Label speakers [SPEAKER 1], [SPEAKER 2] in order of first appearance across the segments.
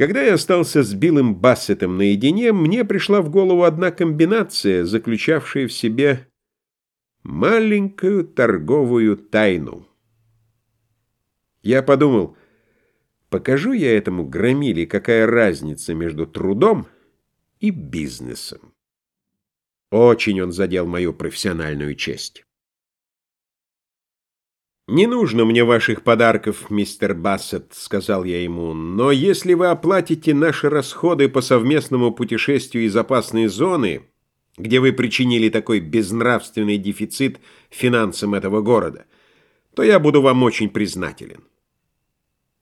[SPEAKER 1] Когда я остался с Биллом Бассетом наедине, мне пришла в голову одна комбинация, заключавшая в себе маленькую торговую тайну. Я подумал, покажу я этому громиле, какая разница между трудом и бизнесом. Очень он задел мою профессиональную честь. «Не нужно мне ваших подарков, мистер Бассет», — сказал я ему, «но если вы оплатите наши расходы по совместному путешествию из опасной зоны, где вы причинили такой безнравственный дефицит финансам этого города, то я буду вам очень признателен».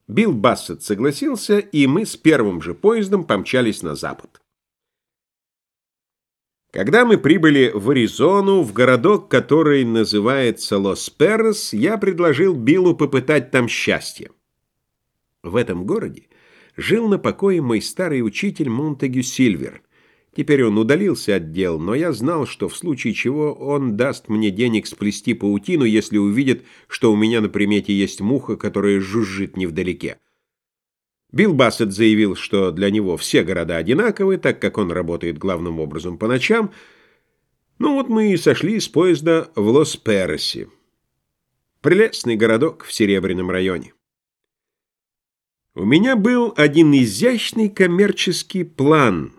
[SPEAKER 1] Билл Бассет согласился, и мы с первым же поездом помчались на запад. Когда мы прибыли в Аризону, в городок, который называется Лос-Перрос, я предложил Биллу попытать там счастье. В этом городе жил на покое мой старый учитель Монтегю Сильвер. Теперь он удалился от дел, но я знал, что в случае чего он даст мне денег сплести паутину, если увидит, что у меня на примете есть муха, которая жужжит невдалеке. Билл Бассет заявил, что для него все города одинаковы, так как он работает главным образом по ночам. Ну вот мы и сошли с поезда в Лос-Перосе. Прелестный городок в Серебряном районе. У меня был один изящный коммерческий план,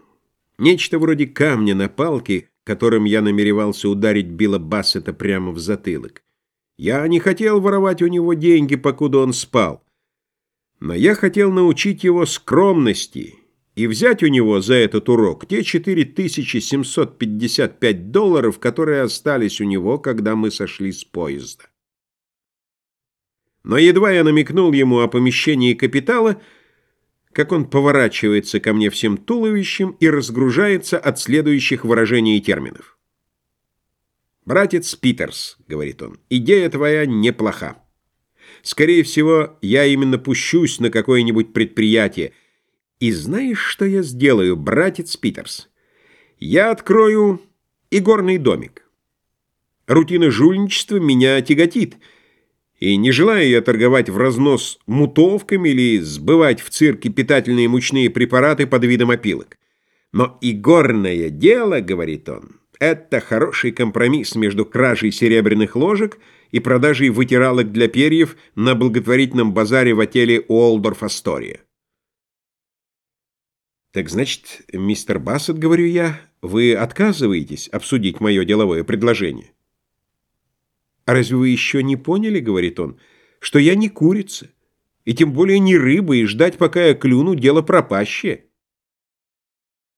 [SPEAKER 1] нечто вроде камня на палке, которым я намеревался ударить Билла Бассета прямо в затылок. Я не хотел воровать у него деньги, покуда он спал. Но я хотел научить его скромности и взять у него за этот урок те 4755 долларов, которые остались у него, когда мы сошли с поезда. Но едва я намекнул ему о помещении капитала, как он поворачивается ко мне всем туловищем и разгружается от следующих выражений и терминов. «Братец Питерс», — говорит он, — «идея твоя неплоха». Скорее всего, я именно пущусь на какое-нибудь предприятие. И знаешь, что я сделаю, братец Питерс? Я открою игорный домик. Рутина жульничества меня тяготит, и не желаю я торговать в разнос мутовками или сбывать в цирке питательные мучные препараты под видом опилок. Но игорное дело, говорит он, это хороший компромисс между кражей серебряных ложек и продажей вытиралок для перьев на благотворительном базаре в отеле Уолдорф Астория. «Так значит, мистер Бассет, — говорю я, — вы отказываетесь обсудить мое деловое предложение?» «А разве вы еще не поняли, — говорит он, — что я не курица, и тем более не рыба, и ждать, пока я клюну, дело пропащее?»